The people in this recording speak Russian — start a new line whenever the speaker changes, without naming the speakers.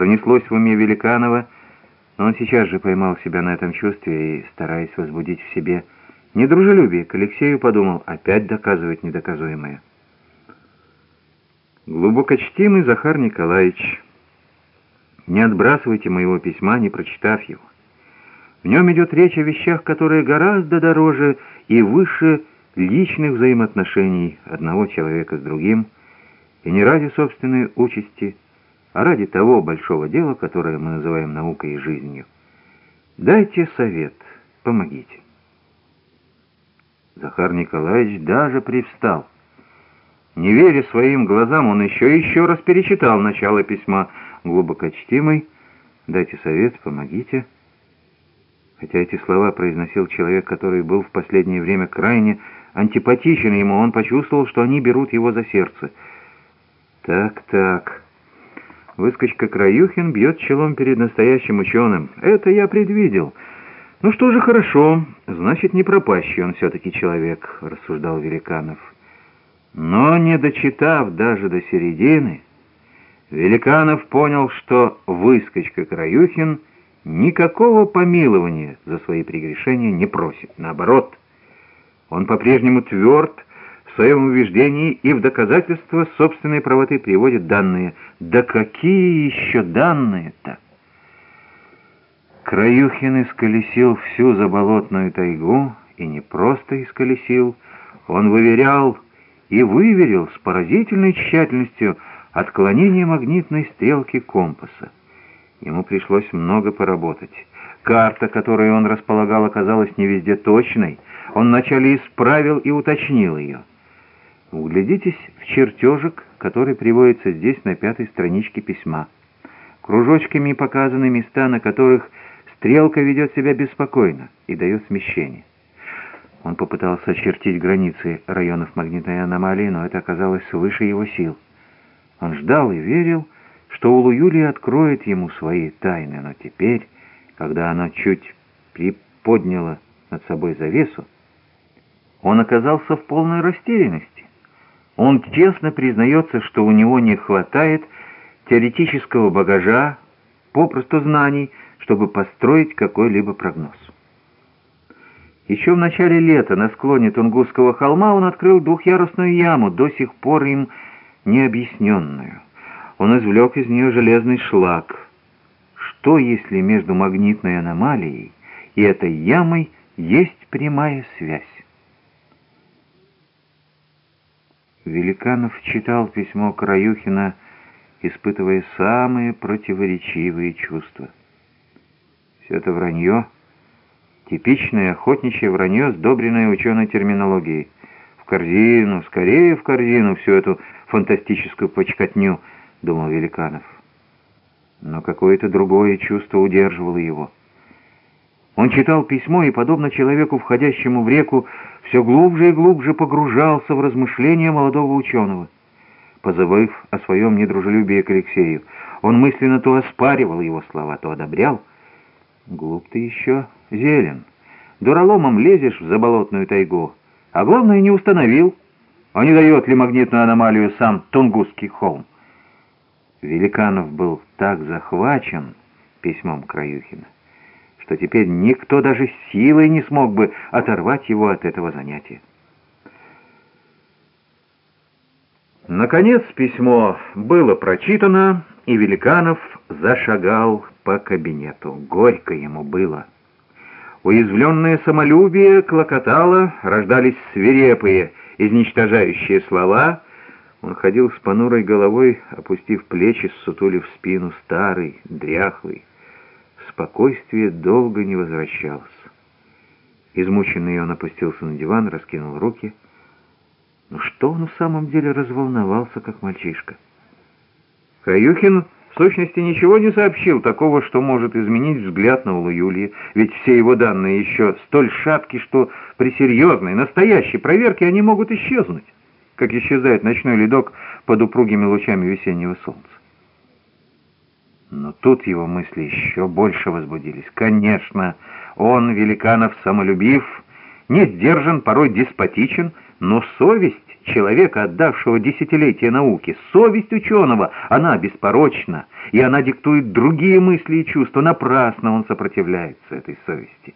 Пронеслось в уме Великанова, но он сейчас же поймал себя на этом чувстве и, стараясь возбудить в себе недружелюбие, к Алексею подумал, опять доказывать недоказуемое. Глубокочтимый Захар Николаевич, не отбрасывайте моего письма, не прочитав его. В нем идет речь о вещах, которые гораздо дороже и выше личных взаимоотношений одного человека с другим, и не ради собственной участи, а ради того большого дела, которое мы называем наукой и жизнью. Дайте совет, помогите. Захар Николаевич даже привстал. Не веря своим глазам, он еще и еще раз перечитал начало письма глубокочтимый. «Дайте совет, помогите». Хотя эти слова произносил человек, который был в последнее время крайне антипатичен ему, он почувствовал, что они берут его за сердце. «Так, так...» Выскочка Краюхин бьет челом перед настоящим ученым. Это я предвидел. Ну что же, хорошо. Значит, не пропащий он все-таки человек, рассуждал Великанов. Но не дочитав даже до середины, Великанов понял, что выскочка Краюхин никакого помилования за свои прегрешения не просит. Наоборот, он по-прежнему тверд, своем убеждении и в доказательство собственной правоты приводит данные. Да какие еще данные-то? Краюхин исколесил всю заболотную тайгу, и не просто исколесил, он выверял и выверил с поразительной тщательностью отклонение магнитной стрелки компаса. Ему пришлось много поработать. Карта, которой он располагал, оказалась не везде точной. Он вначале исправил и уточнил ее. Углядитесь в чертежик, который приводится здесь на пятой страничке письма. Кружочками показаны места, на которых стрелка ведет себя беспокойно и дает смещение. Он попытался очертить границы районов магнитной аномалии, но это оказалось выше его сил. Он ждал и верил, что Улу Юлия откроет ему свои тайны, но теперь, когда она чуть приподняла над собой завесу, он оказался в полной растерянности. Он честно признается, что у него не хватает теоретического багажа, попросту знаний, чтобы построить какой-либо прогноз. Еще в начале лета на склоне Тунгусского холма он открыл двухъярусную яму, до сих пор им необъясненную. Он извлек из нее железный шлак. Что, если между магнитной аномалией и этой ямой есть прямая связь? Великанов читал письмо Краюхина, испытывая самые противоречивые чувства. Все это вранье, типичное охотничье вранье, сдобренное ученой терминологией. В корзину, скорее в корзину всю эту фантастическую почкотню, думал Великанов. Но какое-то другое чувство удерживало его. Он читал письмо и, подобно человеку, входящему в реку, все глубже и глубже погружался в размышления молодого ученого. Позабыв о своем недружелюбии к Алексею, он мысленно то оспаривал его слова, то одобрял. «Глуп ты еще, зелен. Дураломом лезешь в заболотную тайгу, а главное не установил, а не дает ли магнитную аномалию сам Тунгусский холм». Великанов был так захвачен письмом Краюхина, что теперь никто даже силой не смог бы оторвать его от этого занятия. Наконец письмо было прочитано, и Великанов зашагал по кабинету. Горько ему было. Уязвленное самолюбие клокотало, рождались свирепые, изничтожающие слова. Он ходил с понурой головой, опустив плечи, сутулив спину, старый, дряхлый спокойствие долго не возвращалось. Измученный он опустился на диван, раскинул руки. Но что он в самом деле разволновался, как мальчишка? Каюхин в сущности ничего не сообщил такого, что может изменить взгляд на Улу Юлии, ведь все его данные еще столь шатки, что при серьезной, настоящей проверке они могут исчезнуть, как исчезает ночной ледок под упругими лучами весеннего солнца. Но тут его мысли еще больше возбудились. Конечно, он, Великанов, самолюбив, не сдержан, порой деспотичен, но совесть человека, отдавшего десятилетия науке, совесть ученого, она беспорочна, и она диктует другие мысли и чувства. Напрасно он сопротивляется этой совести.